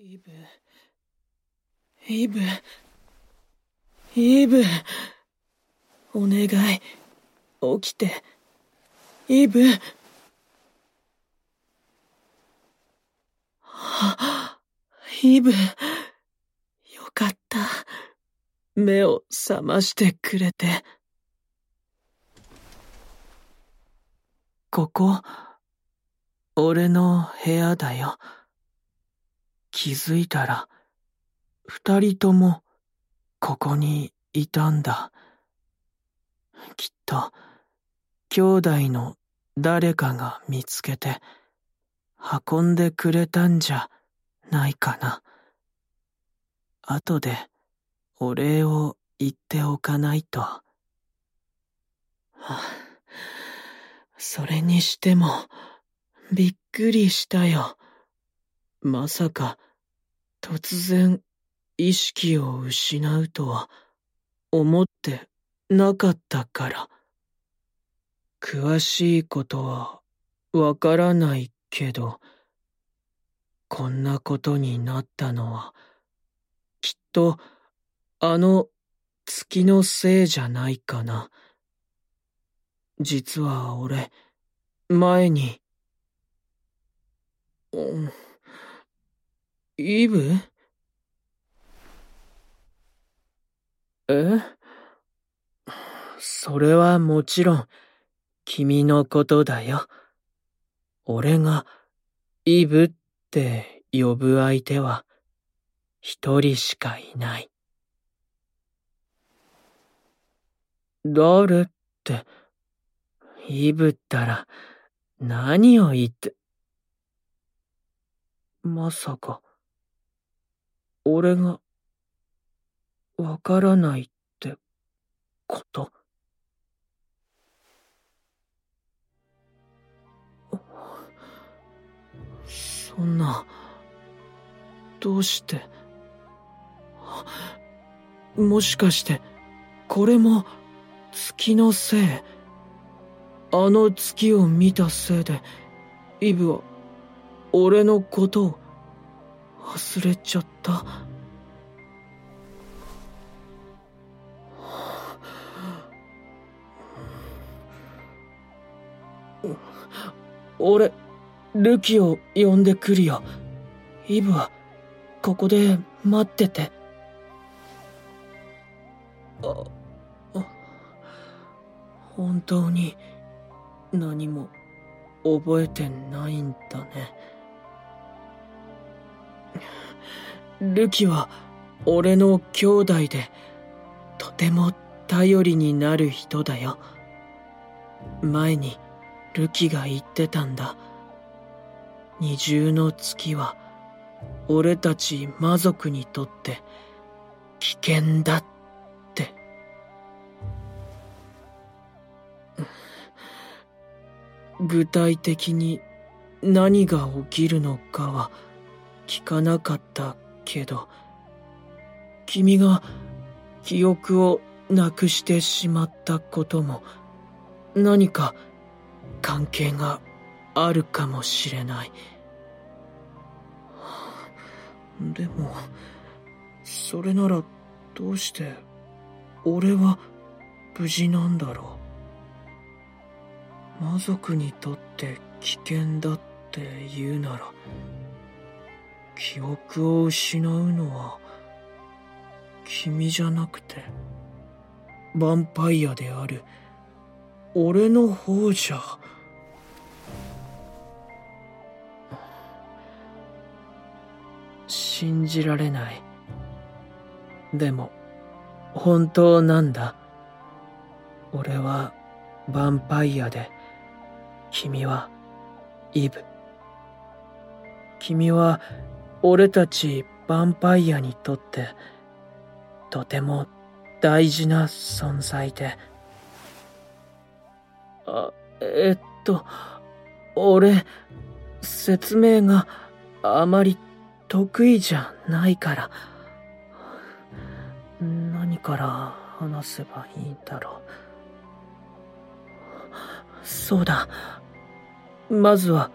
イブ。イブ。イブ。お願い。起きて。イブ。は、イブ。よかった。目を覚ましてくれて。ここ、俺の部屋だよ。気づいたら、二人とも、ここにいたんだ。きっと、兄弟の誰かが見つけて、運んでくれたんじゃないかな。後で、お礼を言っておかないと。はあ、それにしても、びっくりしたよ。まさか、突然、意識を失うとは、思ってなかったから。詳しいことは、わからないけど、こんなことになったのは、きっと、あの月のせいじゃないかな。実は俺、前に、うん、イブえ？それはもちろん、君のことだよ。俺が、イブって呼ぶ相手は、一人しかいない。誰って、イブったら、何を言って、まさか、俺が、わからないってこと？そんな、どうして、もしかして、これも、月のせい？あの月を見たせいで、イブは、俺のことを、忘れちゃった。俺、ルキを呼んでくるよ。イブは、ここで待ってて。あ、あ、本当に、何も覚えてないんだね。ルキは俺の兄弟でとても頼りになる人だよ。前にルキが言ってたんだ。二重の月は俺たち魔族にとって危険だって。具体的に何が起きるのかは聞かなかったけど、君が記憶をなくしてしまったことも何か関係があるかもしれない。でも、それならどうして俺は無事なんだろう。魔族にとって危険だって言うなら、記憶を失うのは君じゃなくてヴァンパイアである俺の方じゃ。信じられない。でも本当なんだ。俺はヴァンパイアで君はイブ。君は俺たちヴァンパイアにとってとても大事な存在で。あ、えっと、俺、説明があまり得意じゃないから、何から話せばいいんだろう。そうだ。まずは、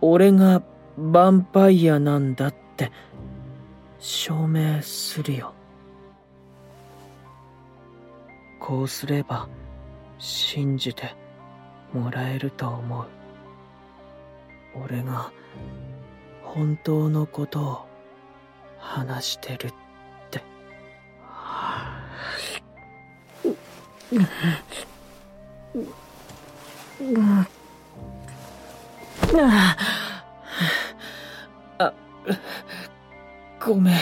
俺がヴァンパイアなんだって証明するよ。こうすれば信じてもらえると思う。俺が本当のことを話してるって。あ、ごめん。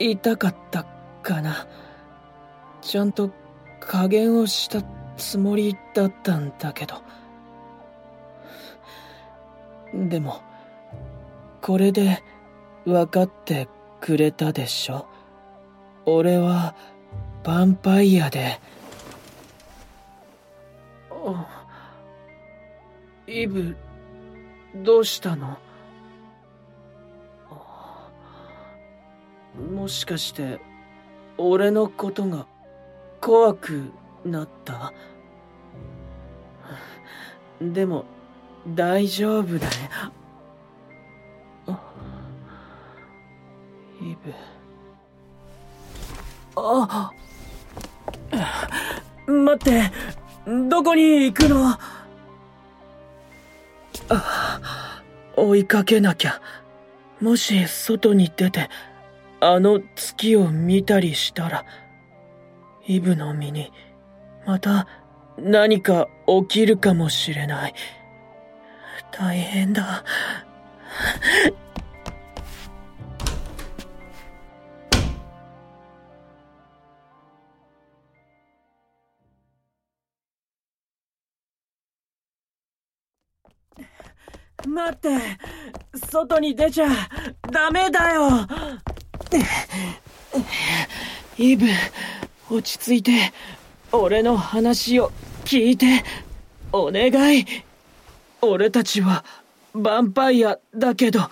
痛かったかな。ちゃんと加減をしたつもりだったんだけど。でも、これで分かってくれたでしょ？俺はヴァンパイアで。あイブ、どうしたの？もしかして、俺のことが怖くなった？でも、大丈夫だね。イブ。あ待って、どこに行くの？あ、追いかけなきゃ。もし外に出て、あの月を見たりしたら、イブの身に、また何か起きるかもしれない。大変だ。待って、外に出ちゃダメだよ。イブ、落ち着いて、俺の話を聞いて、お願い。俺たちはヴァンパイアだけど、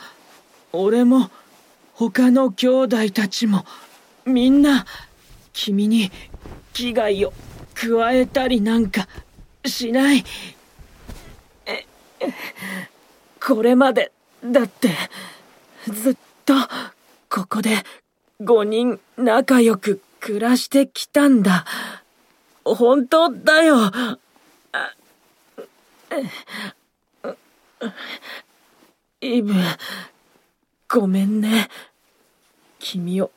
俺も他の兄弟たちもみんな君に危害を加えたりなんかしない。これまでだってずっとここで5人仲良く暮らしてきたんだ。本当だよ。イブ、ごめんね。君を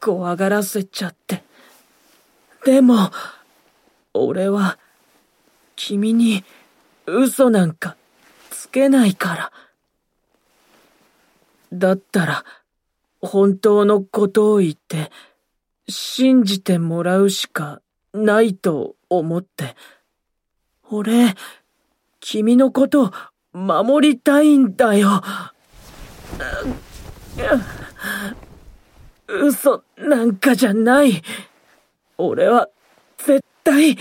怖がらせちゃって。でも、俺は、君に嘘なんかつけないから。だったら、本当のことを言って、信じてもらうしかないと思って。俺、君のこと守りたいんだよ。嘘なんかじゃない。俺は絶対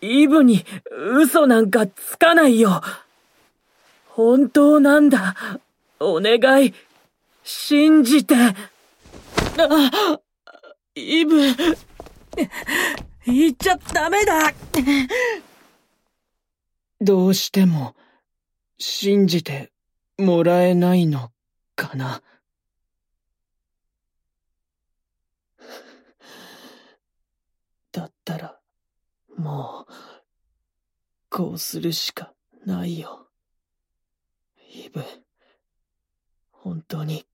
イブに嘘なんかつかないよ。本当なんだ。お願い。信じて。あ、イブ。言っちゃダメだ。どうしても信じてもらえないのかな。だったら、もう、こうするしかないよ。イブ、本当に、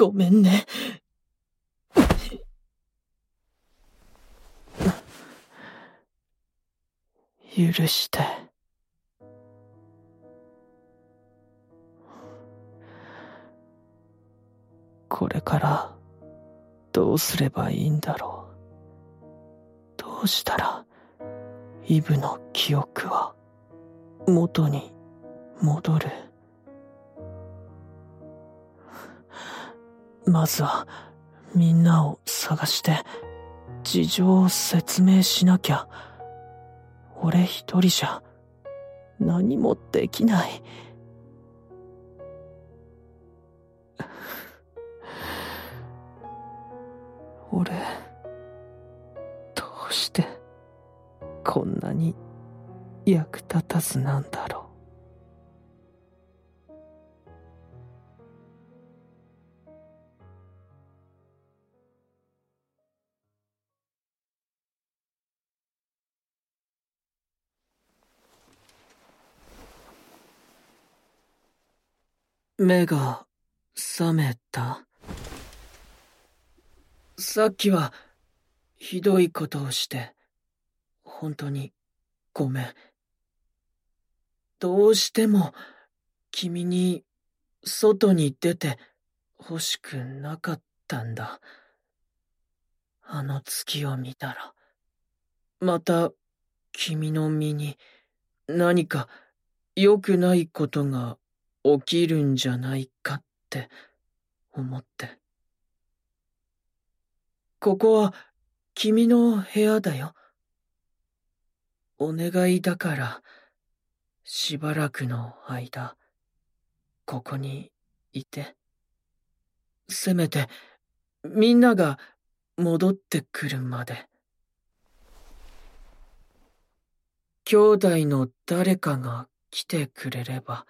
ごめんね。許して。これからどうすればいいんだろう。どうしたらイブの記憶は元に戻る。まずはみんなを探して事情を説明しなきゃ。俺一人じゃ何もできない。俺、どうして、こんなに役立たずなんだろう目が覚めたさっきはひどいことをして本当にごめん。どうしても君に外に出て欲しくなかったんだ。あの月を見たら、また君の身に何か良くないことが起きるんじゃないかって思って。ここは君の部屋だよ。お願いだから、しばらくの間、ここにいて。せめて、みんなが戻ってくるまで。兄弟の誰かが来てくれれば、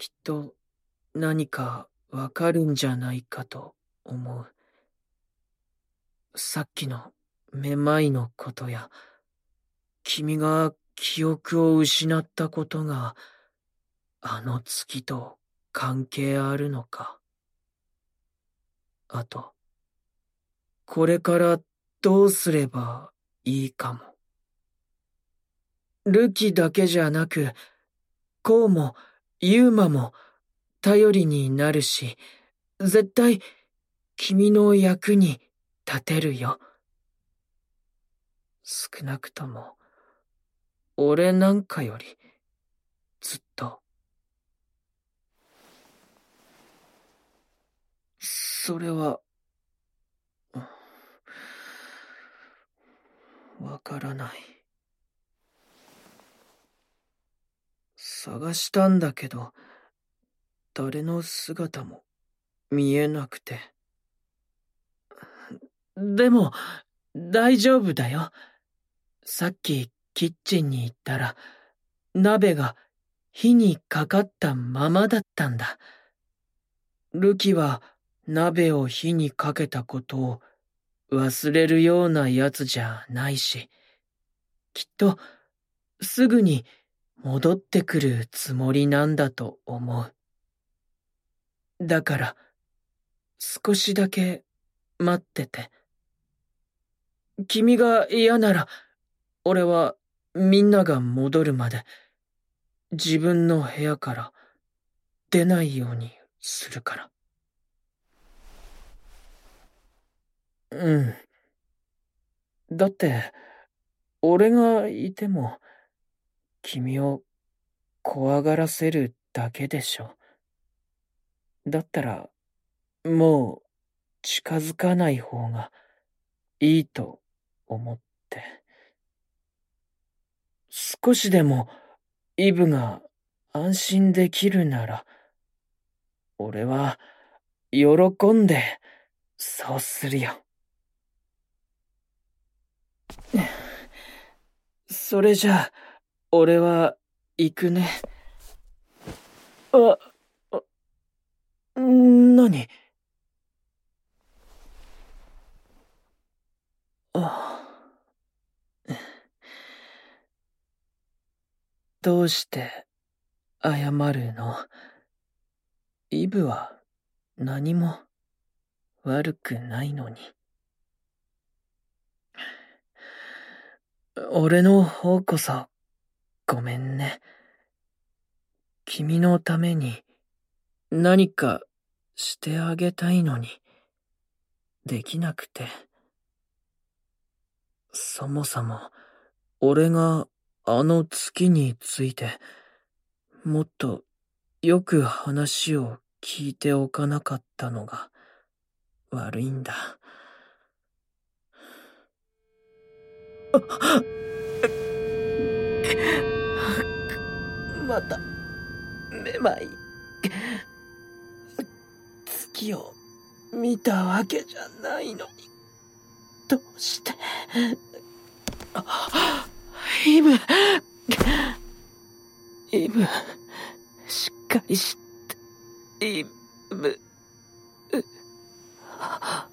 きっと何かわかるんじゃないかと思う。さっきのめまいのことや、君が記憶を失ったことが、あの月と関係あるのか。あと、これからどうすればいいかも。ルキだけじゃなく、コウもユーマも頼りになるし、絶対君の役に立てるよ。少なくとも、俺なんかより、ずっと。それは、わからない。探したんだけど、誰の姿も見えなくて。でも、大丈夫だよ。さっきキッチンに行ったら、鍋が火にかかったままだったんだ。ルキは鍋を火にかけたことを忘れるようなやつじゃないし、きっとすぐに戻ってくるつもりなんだと思う。だから、少しだけ待ってて。君が嫌なら、俺はみんなが戻るまで自分の部屋から出ないようにするから。うん。だって、俺がいても、君を怖がらせるだけでしょ。だったら、もう近づかない方がいいと思って。少しでもイブが安心できるなら、俺は喜んでそうするよ。それじゃあ、俺は行くね。あ、あ、何？あ。どうして謝るの？イブは何も悪くないのに。俺の方こそ、ごめんね。君のために何かしてあげたいのに、できなくて。そもそも、俺があの月について、もっとよく話を聞いておかなかったのが悪いんだ。あ っまた、めまい。月を見たわけじゃないのに、どうして。あ、イム、イム、しっかりして、イム、あ